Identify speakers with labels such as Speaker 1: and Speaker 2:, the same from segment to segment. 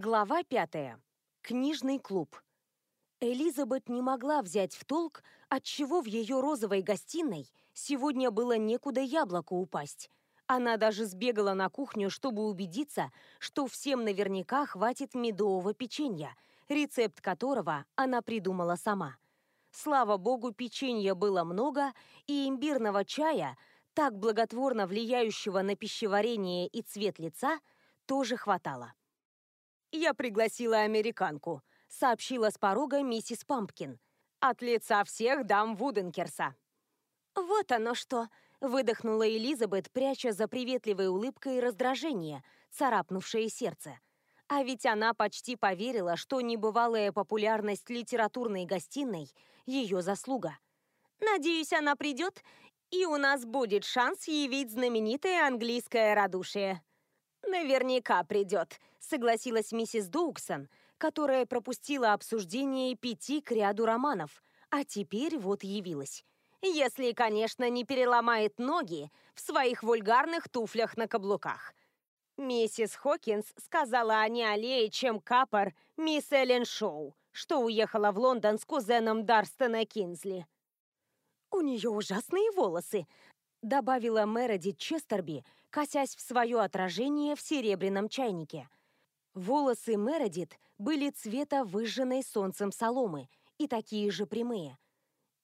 Speaker 1: Глава пятая. Книжный клуб. Элизабет не могла взять в толк, отчего в ее розовой гостиной сегодня было некуда яблоку упасть. Она даже сбегала на кухню, чтобы убедиться, что всем наверняка хватит медового печенья, рецепт которого она придумала сама. Слава богу, печенья было много, и имбирного чая, так благотворно влияющего на пищеварение и цвет лица, тоже хватало. «Я пригласила американку», — сообщила с порога миссис Пампкин. «От лица всех дам Вуденкерса».
Speaker 2: «Вот оно что!» — выдохнула Элизабет, пряча за приветливой улыбкой раздражение, царапнувшее сердце. А ведь она почти поверила, что небывалая популярность литературной гостиной — ее заслуга. «Надеюсь, она придет, и у нас будет шанс явить знаменитое английское радушие».
Speaker 1: «Наверняка придет», — согласилась миссис Доуксон, которая пропустила обсуждение пяти к ряду романов, а теперь вот явилась. Если, конечно, не переломает ноги в своих вульгарных туфлях на каблуках. Миссис Хокинс сказала о аллее, чем капор мисс Эллен Шоу, что уехала в Лондон с кузеном Дарстона Кинзли. «У нее ужасные волосы», — добавила Мередит Честерби, косясь в свое отражение в серебряном чайнике. Волосы Мередит были цвета выжженной солнцем соломы и такие же прямые.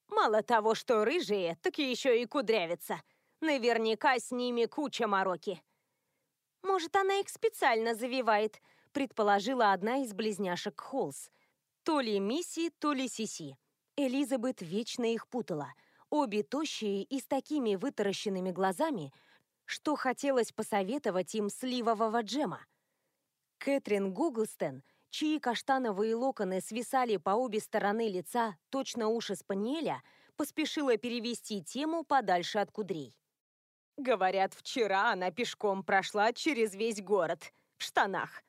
Speaker 1: Мало того, что рыжие, так еще и кудрявятся. Наверняка с ними куча мороки.
Speaker 2: «Может, она их специально завивает», предположила одна из близняшек Холс.
Speaker 1: То ли Мисси, то ли Сиси. Элизабет вечно их путала. Обе тощие и с такими вытаращенными глазами, что хотелось посоветовать им сливового джема. Кэтрин Гуглстен, чьи каштановые локоны свисали по обе стороны лица, точно уши спаниеля, поспешила перевести тему подальше от кудрей. Говорят, вчера она пешком прошла через весь город, в штанах.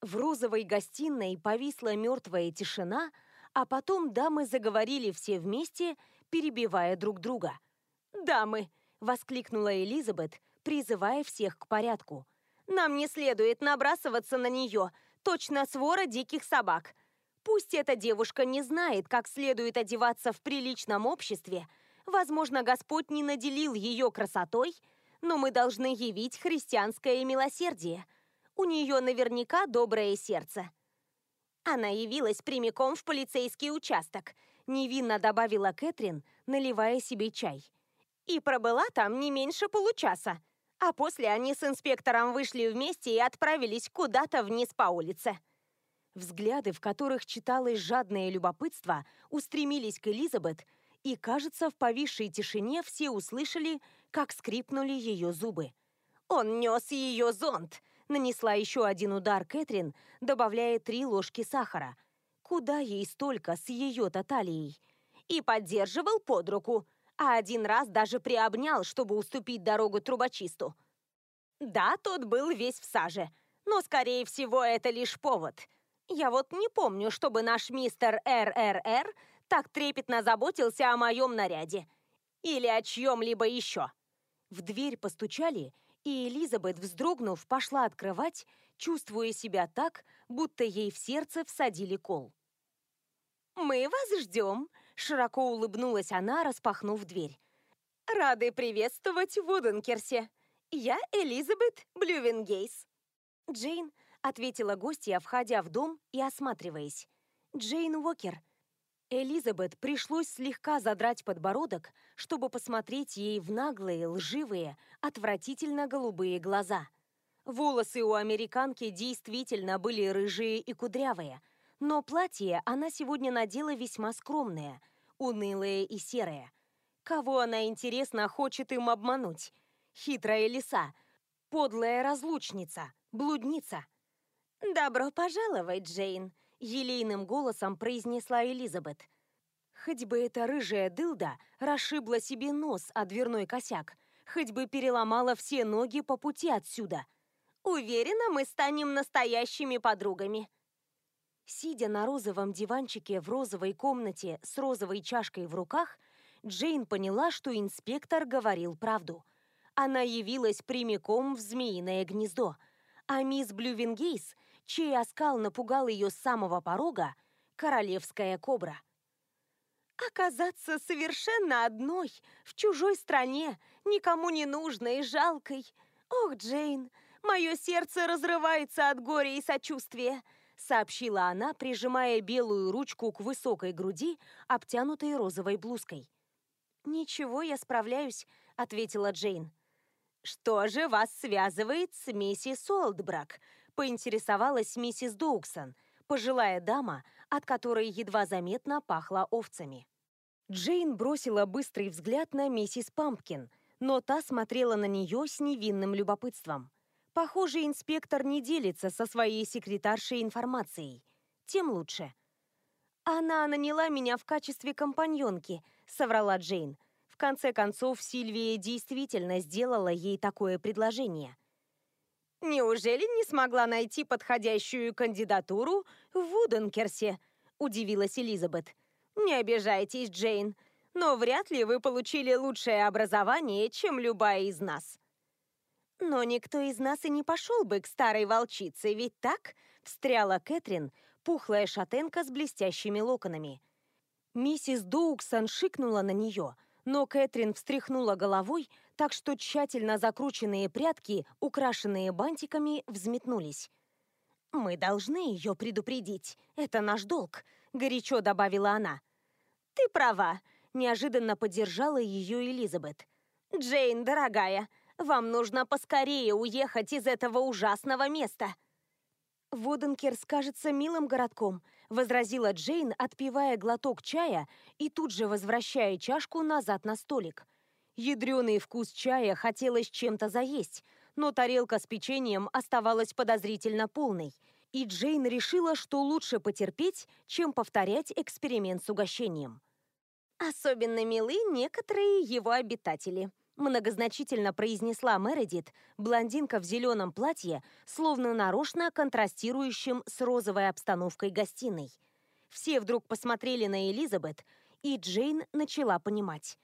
Speaker 1: В розовой гостиной повисла мертвая тишина, а потом дамы заговорили все вместе, перебивая друг друга. «Дамы!» Воскликнула Элизабет, призывая всех к порядку. «Нам не следует набрасываться на нее, точно свора диких собак. Пусть эта девушка не знает, как следует одеваться в приличном обществе, возможно, Господь не наделил ее красотой, но мы должны явить христианское милосердие. У нее наверняка доброе сердце». Она явилась прямиком в полицейский участок, невинно добавила Кэтрин, наливая себе чай и пробыла там не меньше получаса. А после они с инспектором вышли вместе и отправились куда-то вниз по улице. Взгляды, в которых читалось жадное любопытство, устремились к Элизабет, и, кажется, в повисшей тишине все услышали, как скрипнули ее зубы. «Он нес ее зонт!» Нанесла еще один удар Кэтрин, добавляя три ложки сахара. Куда ей столько с ее-то талией? И поддерживал под руку а один раз даже приобнял, чтобы уступить дорогу трубочисту. Да, тот был весь в саже, но, скорее всего, это лишь повод. Я вот не помню, чтобы наш мистер РРР так трепетно заботился о моем наряде. Или о чьем-либо еще. В дверь постучали, и Элизабет, вздрогнув, пошла открывать, чувствуя себя так, будто ей в сердце всадили кол. «Мы вас ждем», Широко улыбнулась она, распахнув дверь. «Рады приветствовать в Уденкерсе. Я Элизабет Блювенгейс». «Джейн», — ответила гостья, входя в дом и осматриваясь. «Джейн Уокер». Элизабет пришлось слегка задрать подбородок, чтобы посмотреть ей в наглые, лживые, отвратительно голубые глаза. Волосы у американки действительно были рыжие и кудрявые — но платье она сегодня надела весьма скромное, унылое и серое. Кого она, интересно, хочет им обмануть? Хитрая лиса, подлая разлучница, блудница. «Добро пожаловать, Джейн», — елейным голосом произнесла Элизабет. Хоть бы эта рыжая дылда расшибла себе нос о дверной косяк, хоть бы переломала все ноги по пути отсюда. Уверена, мы станем настоящими подругами. Сидя на розовом диванчике в розовой комнате с розовой чашкой в руках, Джейн поняла, что инспектор говорил правду. Она явилась прямиком в змеиное гнездо, а мисс Блювенгейс чей оскал напугал ее с самого порога, королевская кобра. Оказаться совершенно одной, в чужой стране, никому не нужной и жалкой. Ох, Джейн, мое сердце разрывается от горя и сочувствия, сообщила она, прижимая белую ручку к высокой груди, обтянутой розовой блузкой. «Ничего, я справляюсь», — ответила Джейн. «Что же вас связывает с миссис Олдбрак?» — поинтересовалась миссис Доуксон, пожилая дама, от которой едва заметно пахло овцами. Джейн бросила быстрый взгляд на миссис Пампкин, но та смотрела на нее с невинным любопытством. Похоже, инспектор не делится со своей секретаршей информацией. Тем лучше. «Она наняла меня в качестве компаньонки», — соврала Джейн. В конце концов, Сильвия действительно сделала ей такое предложение. «Неужели не смогла найти подходящую кандидатуру в Вуденкерсе?» – удивилась Элизабет. «Не обижайтесь, Джейн, но вряд ли вы получили лучшее образование, чем любая из нас». «Но никто из нас и не пошел бы к старой волчице, ведь так?» – встряла Кэтрин, пухлая шатенка с блестящими локонами. Миссис Доуксон шикнула на нее, но Кэтрин встряхнула головой, так что тщательно закрученные прядки, украшенные бантиками, взметнулись. «Мы должны ее предупредить. Это наш долг», — горячо добавила она. «Ты права», — неожиданно поддержала ее Элизабет. «Джейн, дорогая, вам нужно поскорее уехать из этого ужасного места». «Воденкерс кажется милым городком», — возразила Джейн, отпивая глоток чая и тут же возвращая чашку назад на столик. Ядреный вкус чая хотелось чем-то заесть, но тарелка с печеньем оставалась подозрительно полной, и Джейн решила, что лучше потерпеть, чем повторять эксперимент с угощением. Особенно милы некоторые его обитатели – Многозначительно произнесла Мередит, блондинка в зеленом платье, словно нарочно контрастирующим с розовой обстановкой гостиной. Все вдруг посмотрели на Элизабет, и Джейн начала понимать.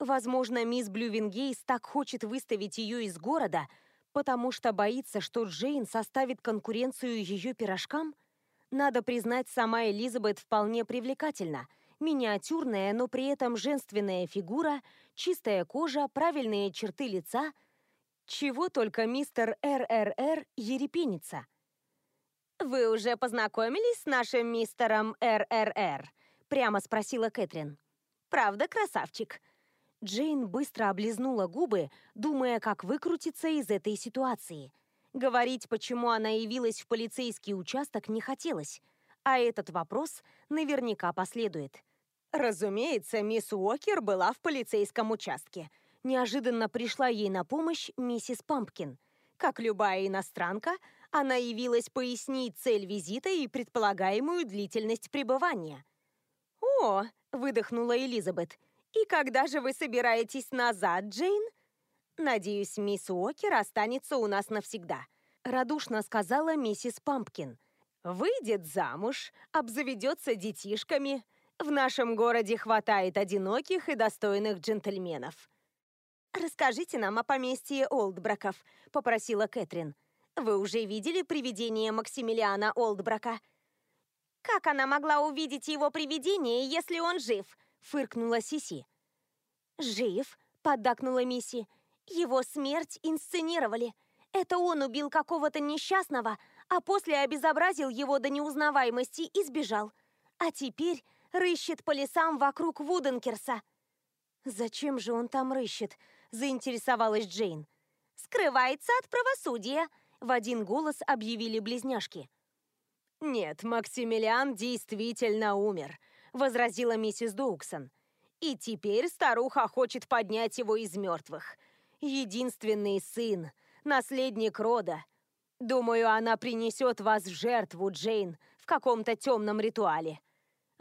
Speaker 1: Возможно, мисс Блювингейс так хочет выставить ее из города, потому что боится, что Джейн составит конкуренцию ее пирожкам? Надо признать, сама Элизабет вполне привлекательна. Миниатюрная, но при этом женственная фигура – чистая кожа, правильные черты лица. Чего только мистер РРР ерепенится. «Вы уже познакомились с нашим мистером РРР?» Прямо спросила Кэтрин. «Правда, красавчик?» Джейн быстро облизнула губы, думая, как выкрутиться из этой ситуации. Говорить, почему она явилась в полицейский участок, не хотелось. А этот вопрос наверняка последует. Разумеется, мисс Уокер была в полицейском участке. Неожиданно пришла ей на помощь миссис Пампкин. Как любая иностранка, она явилась пояснить цель визита и предполагаемую длительность пребывания. «О!» – выдохнула Элизабет. «И когда же вы собираетесь назад, Джейн?» «Надеюсь, мисс Уокер останется у нас навсегда», – радушно сказала миссис Пампкин. «Выйдет замуж, обзаведется детишками, в нашем городе хватает одиноких и достойных джентльменов. «Расскажите нам о поместье Олдбраков», — попросила Кэтрин. «Вы уже видели привидение Максимилиана Олдбрака?» «Как она могла увидеть его привидение, если он жив?» — фыркнула Сиси. «Жив?» — поддакнула Мисси. «Его смерть инсценировали. Это он убил какого-то несчастного, а после обезобразил его до неузнаваемости и сбежал. А теперь рыщет по лесам вокруг Вуденкерса. «Зачем же он там рыщет?» – заинтересовалась Джейн. «Скрывается от правосудия», – в один голос объявили близняшки. «Нет, Максимилиан действительно умер», – возразила миссис Доуксон. «И теперь старуха хочет поднять его из мертвых. Единственный сын, наследник рода. Думаю, она принесет вас в жертву, Джейн, в каком-то темном ритуале.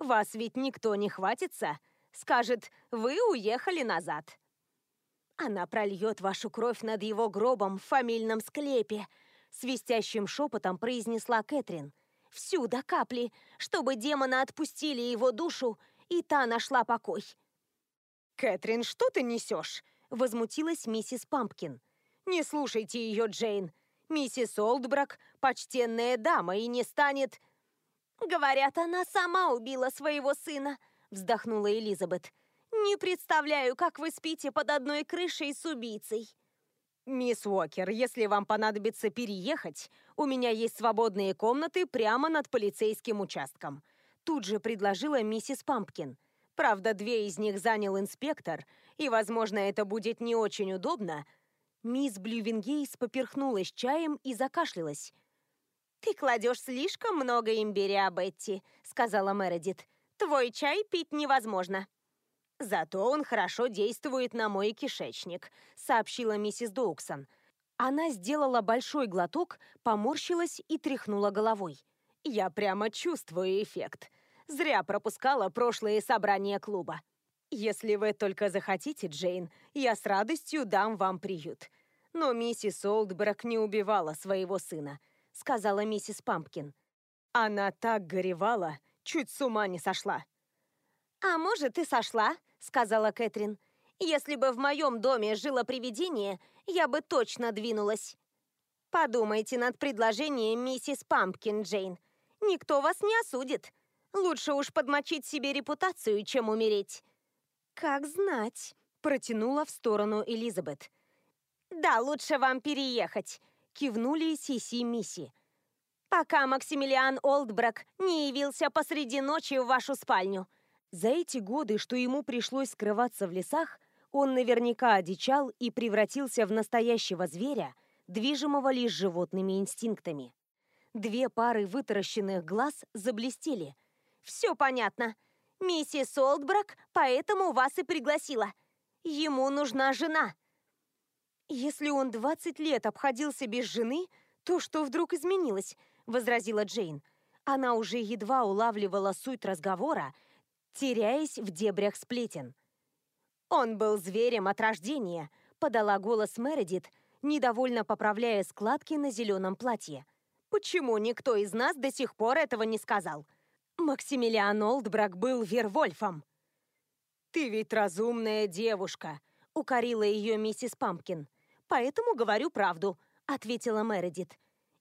Speaker 1: Вас ведь никто не хватится. Скажет, вы уехали назад. Она прольет вашу кровь над его гробом в фамильном склепе, свистящим шепотом произнесла Кэтрин. Всю до капли, чтобы демона отпустили его душу, и та нашла покой. «Кэтрин, что ты несешь?» – возмутилась миссис Пампкин. «Не слушайте ее, Джейн. Миссис Олдбрак – почтенная дама и не станет...
Speaker 2: «Говорят, она сама убила своего сына», – вздохнула Элизабет. «Не представляю, как вы спите под одной крышей с убийцей».
Speaker 1: «Мисс Уокер, если вам понадобится переехать, у меня есть свободные комнаты прямо над полицейским участком», тут же предложила миссис Пампкин. Правда, две из них занял инспектор, и, возможно, это будет не очень удобно. Мисс Блювенгейс поперхнулась чаем и закашлялась.
Speaker 2: «Ты кладешь слишком много имбиря, Бетти», — сказала Мередит. «Твой чай пить невозможно».
Speaker 1: «Зато он хорошо действует на мой кишечник», — сообщила миссис Доуксон. Она сделала большой глоток, поморщилась и тряхнула головой. «Я прямо чувствую эффект. Зря пропускала прошлые собрания клуба. Если вы только захотите, Джейн, я с радостью дам вам приют. Но миссис Олдбрак не убивала своего сына», — сказала миссис Пампкин. «Она так горевала, чуть с ума не сошла».
Speaker 2: «А может, и сошла», сказала Кэтрин. «Если бы в моем доме жило привидение, я бы точно двинулась». «Подумайте над предложением миссис Пампкин, Джейн. Никто вас не осудит. Лучше уж подмочить себе репутацию, чем умереть».
Speaker 1: «Как знать», — протянула в сторону Элизабет.
Speaker 2: «Да, лучше вам переехать», — кивнули Сиси Мисси. «Пока Максимилиан Олдбрак не явился посреди ночи в вашу спальню».
Speaker 1: За эти годы, что ему пришлось скрываться в лесах, он наверняка одичал и превратился в настоящего зверя, движимого лишь животными инстинктами. Две пары вытаращенных глаз заблестели.
Speaker 2: «Все понятно. Миссис Олдбрак поэтому вас и пригласила. Ему нужна жена».
Speaker 1: «Если он 20 лет обходился без жены, то что вдруг изменилось?» — возразила Джейн. Она уже едва улавливала суть разговора, теряясь в дебрях сплетен. «Он был зверем от рождения», — подала голос Мередит, недовольно поправляя складки на зеленом платье. «Почему никто из нас до сих пор этого не сказал? Максимилиан Олдбрак был Вервольфом». «Ты ведь разумная девушка», — укорила ее миссис Пампкин. «Поэтому говорю правду», — ответила Мередит.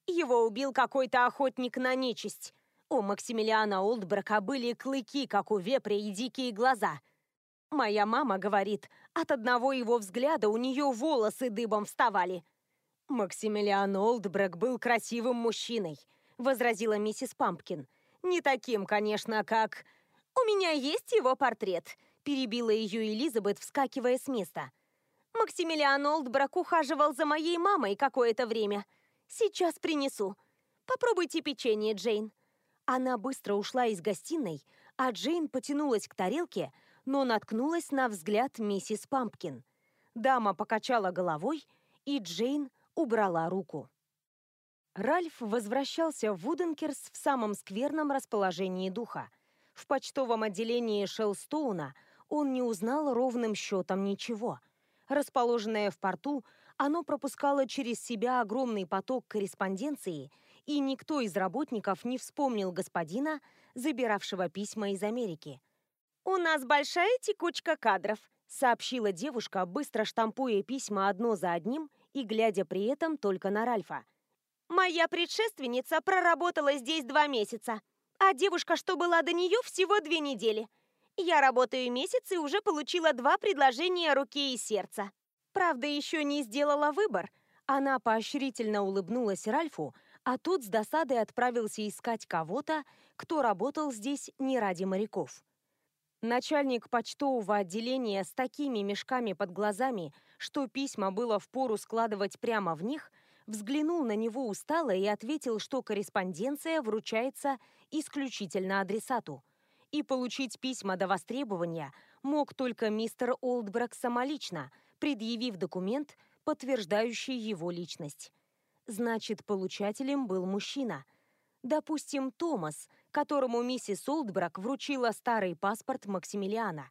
Speaker 1: «Его убил какой-то охотник на нечисть. У Максимилиана Олдбрака были клыки, как у вепря, и дикие глаза. Моя мама говорит, от одного его взгляда у нее волосы дыбом вставали. «Максимилиан Олдбрак был красивым мужчиной», — возразила миссис Пампкин. «Не таким, конечно, как...» «У меня есть его портрет», — перебила ее Элизабет, вскакивая с места. «Максимилиан Олдбрак ухаживал за моей мамой какое-то время. Сейчас принесу. Попробуйте печенье, Джейн». Она быстро ушла из гостиной, а Джейн потянулась к тарелке, но наткнулась на взгляд миссис Пампкин. Дама покачала головой, и Джейн убрала руку. Ральф возвращался в Вуденкерс в самом скверном расположении духа. В почтовом отделении Шелстоуна он не узнал ровным счетом ничего. Расположенное в порту, оно пропускало через себя огромный поток корреспонденции – и никто из работников не вспомнил господина, забиравшего письма из Америки.
Speaker 2: «У нас большая текучка кадров», —
Speaker 1: сообщила девушка, быстро штампуя письма одно за одним и глядя при этом только на Ральфа.
Speaker 2: «Моя предшественница проработала здесь два месяца, а девушка, что была до нее, всего две недели. Я работаю месяц и уже получила два предложения руки и сердца.
Speaker 1: Правда, еще не сделала выбор». Она поощрительно улыбнулась Ральфу, а тот с досадой отправился искать кого-то, кто работал здесь не ради моряков. Начальник почтового отделения с такими мешками под глазами, что письма было впору складывать прямо в них, взглянул на него устало и ответил, что корреспонденция вручается исключительно адресату. И получить письма до востребования мог только мистер Олдбрак самолично, предъявив документ, подтверждающий его личность. Значит, получателем был мужчина. Допустим, Томас, которому миссис Олдбрак вручила старый паспорт Максимилиана.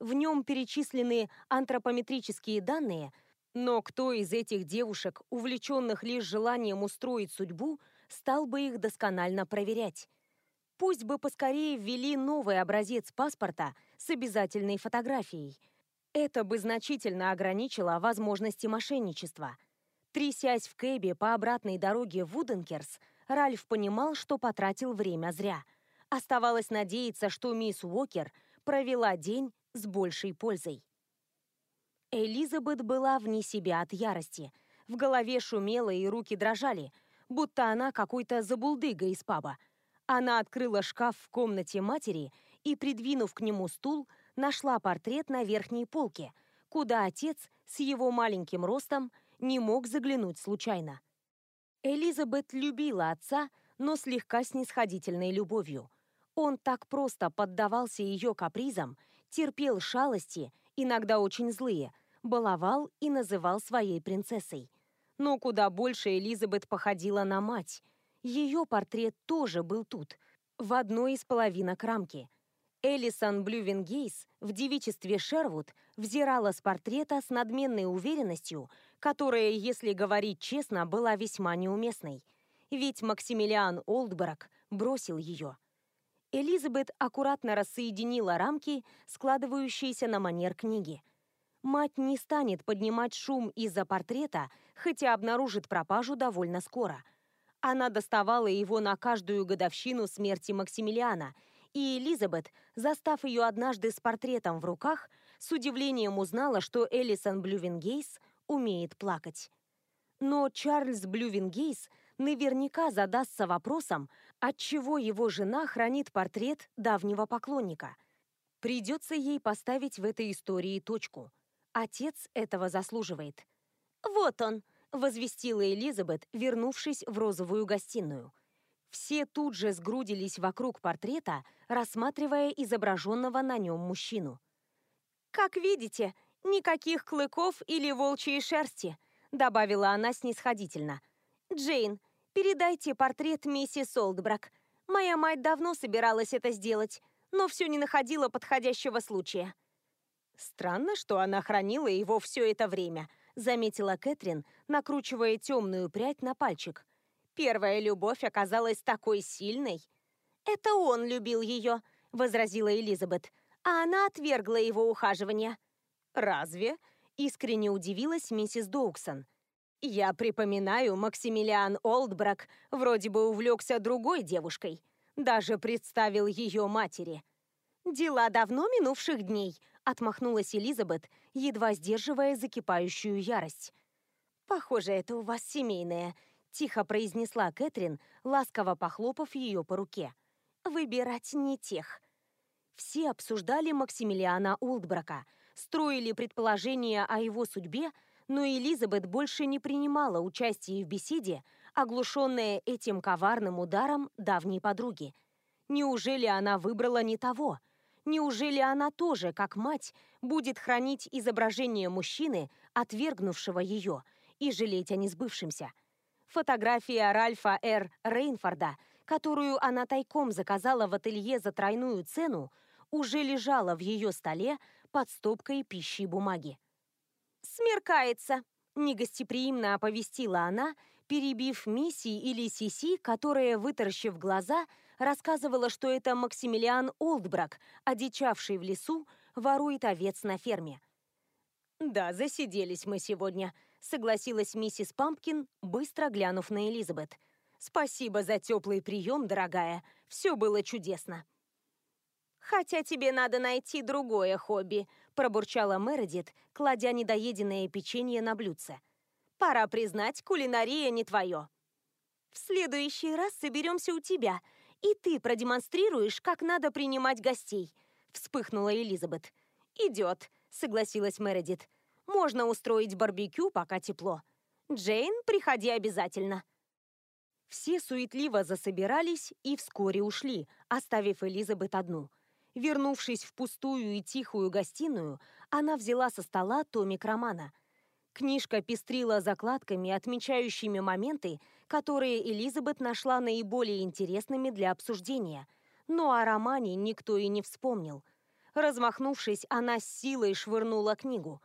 Speaker 1: В нем перечислены антропометрические данные, но кто из этих девушек, увлеченных лишь желанием устроить судьбу, стал бы их досконально проверять? Пусть бы поскорее ввели новый образец паспорта с обязательной фотографией. Это бы значительно ограничило возможности мошенничества – Трясясь в кэбе по обратной дороге в Вуденкерс, Ральф понимал, что потратил время зря. Оставалось надеяться, что мисс Уокер провела день с большей пользой. Элизабет была вне себя от ярости. В голове шумело и руки дрожали, будто она какой-то забулдыга из паба. Она открыла шкаф в комнате матери и, придвинув к нему стул, нашла портрет на верхней полке, куда отец с его маленьким ростом не мог заглянуть случайно. Элизабет любила отца, но слегка снисходительной любовью. Он так просто поддавался ее капризам, терпел шалости, иногда очень злые, баловал и называл своей принцессой. Но куда больше Элизабет походила на мать. Ее портрет тоже был тут, в одной из половинок рамки. Элисон Блювенгейс в девичестве Шервуд взирала с портрета с надменной уверенностью, которая, если говорить честно, была весьма неуместной. Ведь Максимилиан Олдбрак бросил ее. Элизабет аккуратно рассоединила рамки, складывающиеся на манер книги. Мать не станет поднимать шум из-за портрета, хотя обнаружит пропажу довольно скоро. Она доставала его на каждую годовщину смерти Максимилиана, и Элизабет, застав ее однажды с портретом в руках, с удивлением узнала, что Элисон Блювенгейс умеет плакать. Но Чарльз Блювенгейс наверняка задастся вопросом, отчего его жена хранит портрет давнего поклонника. Придется ей поставить в этой истории точку. Отец этого заслуживает. «Вот он!» – возвестила Элизабет, вернувшись в розовую гостиную. Все тут же сгрудились вокруг портрета, рассматривая изображенного на нем мужчину. «Как видите, никаких клыков или волчьей шерсти», – добавила она снисходительно. «Джейн, передайте портрет миссис Олдбрак. Моя мать давно собиралась это сделать, но все не находила подходящего случая». Странно, что она хранила его все это время, заметила Кэтрин, накручивая темную прядь на пальчик. Первая любовь оказалась такой сильной. Это он любил ее, возразила Элизабет, а она отвергла его ухаживание. Разве? Искренне удивилась миссис Доуксон. Я припоминаю, Максимилиан Олдбрак вроде бы увлекся другой девушкой. Даже представил ее матери. Дела давно минувших дней, Отмахнулась Элизабет, едва сдерживая закипающую ярость. «Похоже, это у вас семейное», — тихо произнесла Кэтрин, ласково похлопав ее по руке. «Выбирать не тех». Все обсуждали Максимилиана Улдбрака, строили предположения о его судьбе, но Элизабет больше не принимала участия в беседе, оглушенная этим коварным ударом давней подруги. Неужели она выбрала не того? Неужели она тоже, как мать, будет хранить изображение мужчины, отвергнувшего ее, и жалеть о несбывшемся? Фотография Ральфа Р. Рейнфорда, которую она тайком заказала в ателье за тройную цену, уже лежала в ее столе под стопкой пищи и бумаги. «Смеркается!» – негостеприимно оповестила она, перебив Мисси или Сиси, которая, вытаращив глаза, рассказывала, что это Максимилиан Олдбрак, одичавший в лесу, ворует овец на ферме. «Да, засиделись мы сегодня», — согласилась миссис Пампкин, быстро глянув на Элизабет. «Спасибо за теплый прием, дорогая. Все было чудесно». «Хотя тебе надо найти другое хобби», – пробурчала Мередит, кладя недоеденное печенье на блюдце. «Пора признать, кулинария не твое». «В следующий раз соберемся у тебя и ты продемонстрируешь, как надо принимать гостей», — вспыхнула Элизабет. «Идет», — согласилась Мередит. «Можно устроить барбекю, пока тепло. Джейн, приходи обязательно». Все суетливо засобирались и вскоре ушли, оставив Элизабет одну. Вернувшись в пустую и тихую гостиную, она взяла со стола томик романа. Книжка пестрила закладками, отмечающими моменты, которые Элизабет нашла наиболее интересными для обсуждения. Но о романе никто и не вспомнил. Размахнувшись, она с силой швырнула книгу.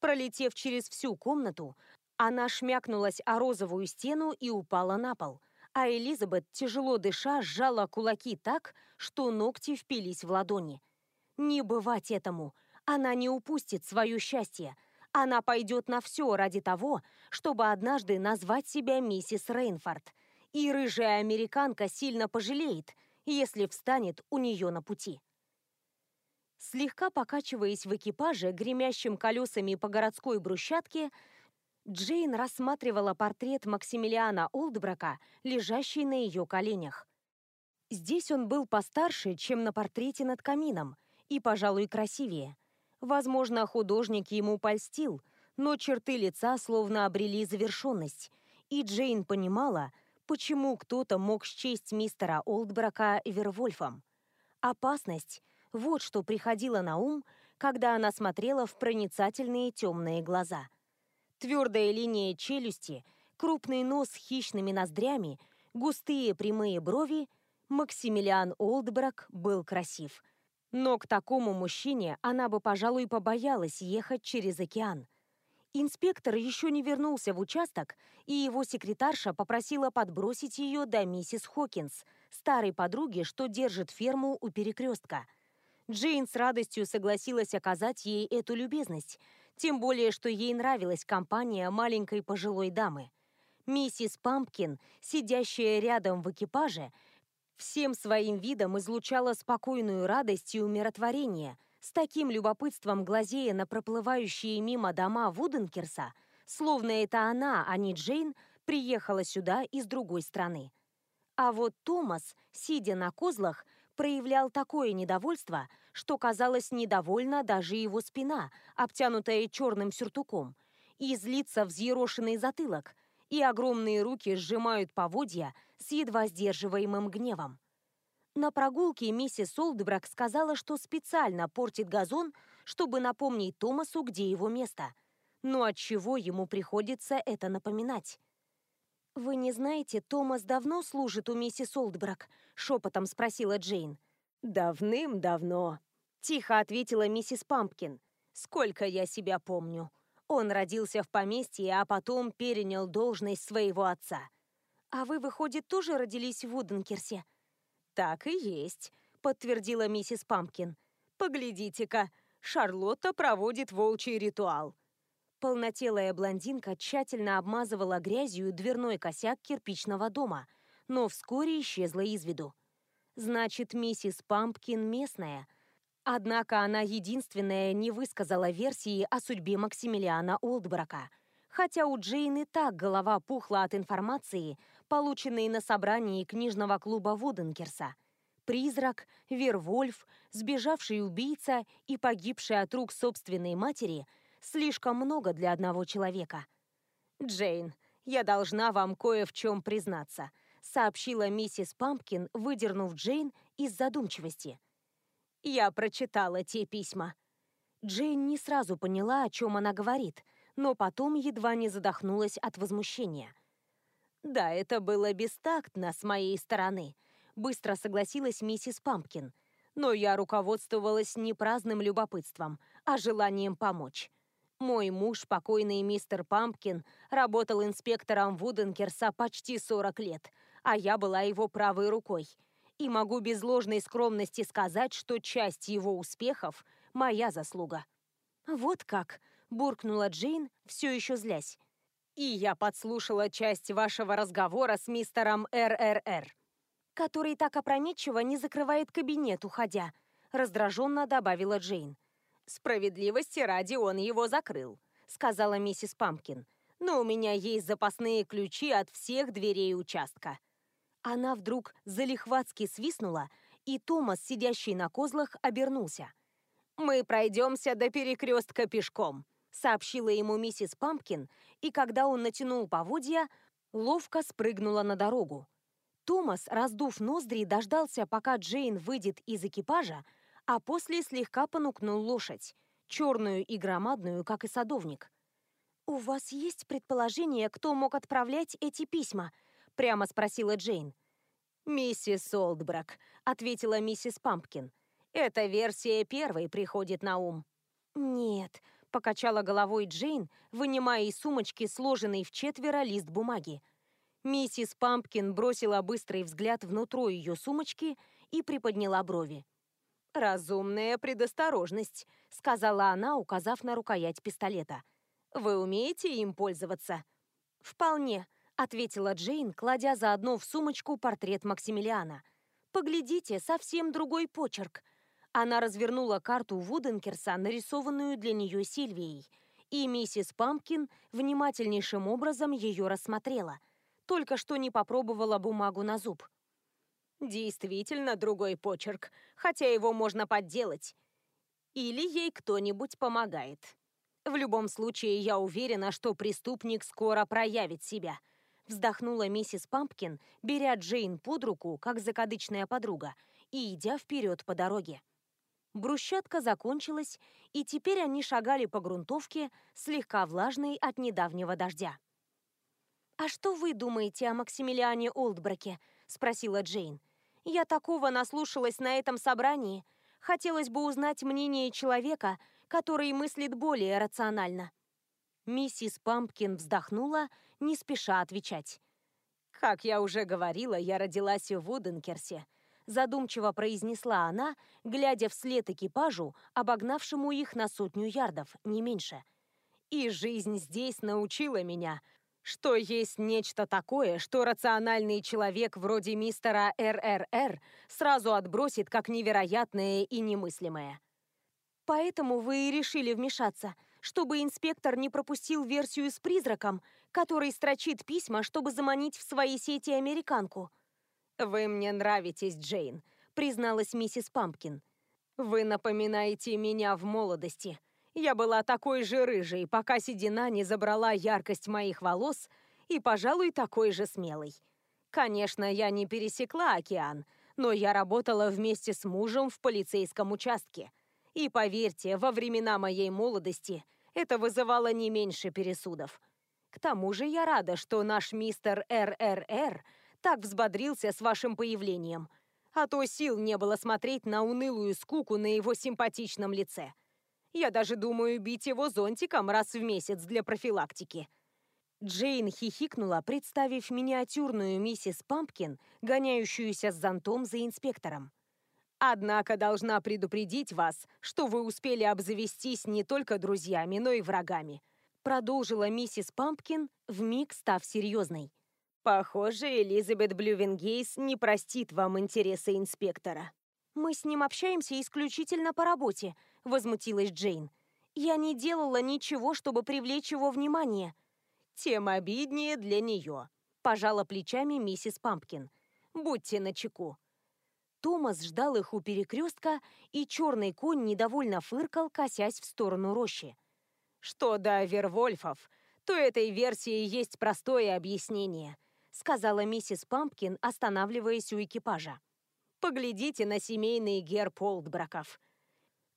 Speaker 1: Пролетев через всю комнату, она шмякнулась о розовую стену и упала на пол. А Элизабет, тяжело дыша, сжала кулаки так, что ногти впились в ладони. Не бывать этому. Она не упустит свое счастье. Она пойдет на все ради того, чтобы однажды назвать себя миссис Рейнфорд. И рыжая американка сильно пожалеет, если встанет у нее на пути. Слегка покачиваясь в экипаже, гремящим колесами по городской брусчатке, Джейн рассматривала портрет Максимилиана Олдбрака, лежащий на ее коленях. Здесь он был постарше, чем на портрете над камином, и, пожалуй, красивее. Возможно, художник ему польстил, но черты лица словно обрели завершенность, и Джейн понимала, почему кто-то мог счесть мистера Олдбрака Вервольфом. Опасность — вот что приходило на ум, когда она смотрела в проницательные темные глаза. Твердая линия челюсти, крупный нос с хищными ноздрями, густые прямые брови — Максимилиан Олдбрак был красив — но к такому мужчине она бы, пожалуй, побоялась ехать через океан. Инспектор еще не вернулся в участок, и его секретарша попросила подбросить ее до миссис Хокинс, старой подруги, что держит ферму у перекрестка. Джейн с радостью согласилась оказать ей эту любезность, тем более, что ей нравилась компания маленькой пожилой дамы. Миссис Пампкин, сидящая рядом в экипаже, всем своим видом излучала спокойную радость и умиротворение, с таким любопытством глазея на проплывающие мимо дома Вуденкерса, словно это она, а не Джейн, приехала сюда из другой страны. А вот Томас, сидя на козлах, проявлял такое недовольство, что казалось недовольна даже его спина, обтянутая черным сюртуком, и злится взъерошенный затылок, и огромные руки сжимают поводья с едва сдерживаемым гневом. На прогулке миссис Олдбрак сказала, что специально портит газон, чтобы напомнить Томасу, где его место. Но от чего ему приходится это напоминать? «Вы не знаете, Томас давно служит у миссис Олдбрак?» — шепотом спросила Джейн. «Давным-давно», — тихо ответила миссис Пампкин. «Сколько я себя помню. Он родился в поместье, а потом перенял должность своего отца. А вы, выходит, тоже родились в Уденкерсе? Так и есть, подтвердила миссис Пампкин. Поглядите-ка, Шарлотта проводит волчий ритуал. Полнотелая блондинка тщательно обмазывала грязью дверной косяк кирпичного дома, но вскоре исчезла из виду. Значит, миссис Пампкин местная – Однако она единственная не высказала версии о судьбе Максимилиана Олдбрака. Хотя у Джейн и так голова пухла от информации, полученной на собрании книжного клуба Вуденкерса. Призрак, Вервольф, сбежавший убийца и погибший от рук собственной матери – слишком много для одного человека. «Джейн, я должна вам кое в чем признаться», – сообщила миссис Пампкин, выдернув Джейн из задумчивости – я прочитала те письма. Джейн не сразу поняла, о чем она говорит, но потом едва не задохнулась от возмущения. «Да, это было бестактно с моей стороны», — быстро согласилась миссис Пампкин. «Но я руководствовалась не праздным любопытством, а желанием помочь. Мой муж, покойный мистер Пампкин, работал инспектором Вуденкерса почти 40 лет, а я была его правой рукой — и могу без ложной скромности сказать, что часть его успехов – моя заслуга». «Вот как!» – буркнула Джейн, все еще злясь. «И я подслушала часть вашего разговора с мистером РРР, который так опрометчиво не закрывает кабинет, уходя», – раздраженно добавила Джейн. «Справедливости ради он его закрыл», – сказала миссис Пампкин. «Но у меня есть запасные ключи от всех дверей участка». Она вдруг залихватски свистнула, и Томас, сидящий на козлах, обернулся. «Мы пройдемся до перекрестка пешком», — сообщила ему миссис Пампкин, и когда он натянул поводья, ловко спрыгнула на дорогу. Томас, раздув ноздри, дождался, пока Джейн выйдет из экипажа, а после слегка понукнул лошадь, черную и громадную, как и садовник. «У вас есть предположение, кто мог отправлять эти письма?» — прямо спросила Джейн. «Миссис Олдбрак», — ответила миссис Пампкин. «Эта версия первой приходит на ум». «Нет», — покачала головой Джейн, вынимая из сумочки сложенный в четверо лист бумаги. Миссис Пампкин бросила быстрый взгляд внутрь ее сумочки и приподняла брови. «Разумная предосторожность», — сказала она, указав на рукоять пистолета.
Speaker 2: Вы умеете им пользоваться?»
Speaker 1: «Вполне», — ответила Джейн, кладя заодно в сумочку портрет Максимилиана. «Поглядите, совсем другой почерк». Она развернула карту Вуденкерса, нарисованную для нее Сильвией, и миссис Пампкин внимательнейшим образом ее рассмотрела, только что не попробовала бумагу на зуб.
Speaker 2: Действительно другой почерк, хотя его можно подделать. Или ей кто-нибудь помогает. В любом случае, я уверена, что преступник скоро проявит себя. Вздохнула миссис Пампкин, беря Джейн под руку, как закадычная подруга, и идя вперед по дороге. Брусчатка закончилась, и теперь они шагали по грунтовке, слегка влажной от недавнего дождя. «А что вы думаете о Максимилиане Олдбраке?» – спросила Джейн. Я такого наслушалась на этом собрании. Хотелось бы узнать мнение человека, который мыслит более рационально. Миссис Пампкин вздохнула, не спеша отвечать. «Как я уже говорила, я родилась в Вуденкерсе», задумчиво произнесла она, глядя вслед экипажу, обогнавшему их на сотню ярдов, не меньше. «И жизнь здесь научила меня, что есть нечто такое, что рациональный человек вроде мистера РРР сразу отбросит как невероятное и немыслимое.
Speaker 1: Поэтому вы и решили вмешаться, чтобы инспектор не пропустил версию с призраком, который строчит письма, чтобы заманить в свои сети американку.
Speaker 2: «Вы мне нравитесь, Джейн», — призналась миссис Пампкин. «Вы напоминаете меня в молодости». Я была такой же рыжей, пока седина не забрала яркость моих волос, и, пожалуй, такой же смелой. Конечно, я не пересекла океан, но я работала вместе с мужем в полицейском участке. И поверьте, во времена моей молодости это вызывало не меньше пересудов. К тому же я рада, что наш мистер РРР так взбодрился с вашим появлением. А то сил не было смотреть на унылую скуку на его симпатичном лице. Я даже думаю бить его зонтиком раз в месяц для профилактики».
Speaker 1: Джейн хихикнула, представив миниатюрную миссис Пампкин, гоняющуюся с зонтом за инспектором.
Speaker 2: «Однако должна предупредить вас, что вы успели обзавестись не только друзьями, но и врагами»,
Speaker 1: продолжила миссис Пампкин, вмиг став серьезной.
Speaker 2: «Похоже, Элизабет Блювенгейс не простит вам интересы инспектора».
Speaker 1: «Мы с ним общаемся исключительно по работе», — возмутилась Джейн. «Я не делала ничего, чтобы привлечь его внимание».
Speaker 2: «Тем обиднее для нее», — пожала плечами миссис Пампкин. «Будьте начеку».
Speaker 1: Томас ждал их у перекрестка, и черный конь недовольно фыркал, косясь в сторону рощи.
Speaker 2: «Что до Вервольфов, то этой версии есть простое объяснение», сказала миссис Пампкин, останавливаясь у экипажа. «Поглядите на семейный герб Олдбраков.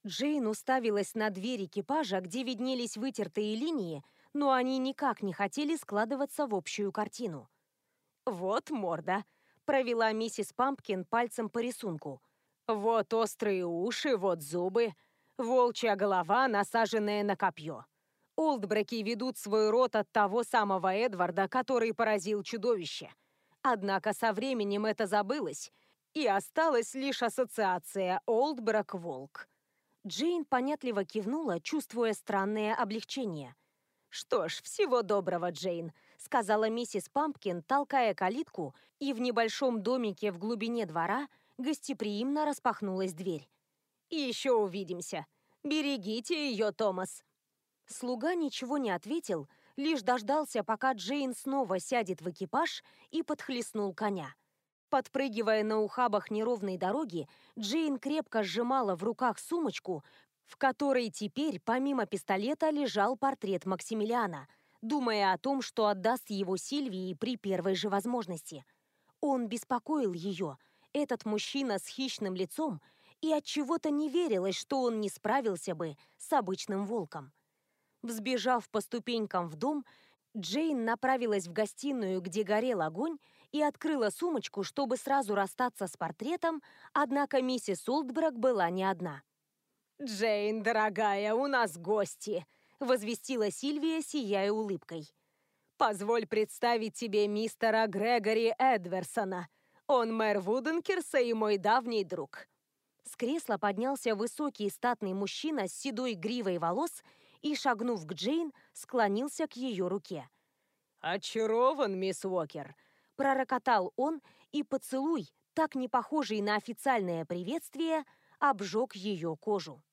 Speaker 1: Джейн уставилась на дверь экипажа, где виднелись вытертые линии, но они никак не хотели складываться в общую картину.
Speaker 2: «Вот морда», — провела миссис Пампкин пальцем по рисунку. «Вот острые уши, вот зубы, волчья голова, насаженная на копье. Олдбреки ведут свой род от того самого Эдварда, который поразил чудовище. Однако со временем это забылось, и осталась лишь ассоциация Олдбрак-волк».
Speaker 1: Джейн понятливо кивнула, чувствуя странное облегчение.
Speaker 2: «Что ж, всего доброго, Джейн», — сказала миссис Пампкин, толкая калитку, и в небольшом домике в глубине двора гостеприимно распахнулась дверь. «Еще увидимся. Берегите ее, Томас».
Speaker 1: Слуга ничего не ответил, лишь дождался, пока Джейн снова сядет в экипаж и подхлестнул коня. Подпрыгивая на ухабах неровной дороги, Джейн крепко сжимала в руках сумочку, в которой теперь, помимо пистолета, лежал портрет Максимилиана, думая о том, что отдаст его Сильвии при первой же возможности. Он беспокоил ее, этот мужчина с хищным лицом, и от чего-то не верилось, что он не справился бы с обычным волком. Взбежав по ступенькам в дом, Джейн направилась в гостиную, где горел огонь, и открыла сумочку, чтобы сразу расстаться с портретом, однако миссис Олдбрак была не одна.
Speaker 2: «Джейн, дорогая, у нас гости!» — возвестила Сильвия, сияя улыбкой. «Позволь представить тебе мистера Грегори Эдверсона. Он мэр Вуденкерса и мой давний друг».
Speaker 1: С кресла поднялся высокий статный мужчина с седой гривой волос и, шагнув к Джейн, склонился к ее руке.
Speaker 2: «Очарован, мисс Уокер!»
Speaker 1: – пророкотал он, и поцелуй, так не похожий на официальное приветствие, обжег ее кожу.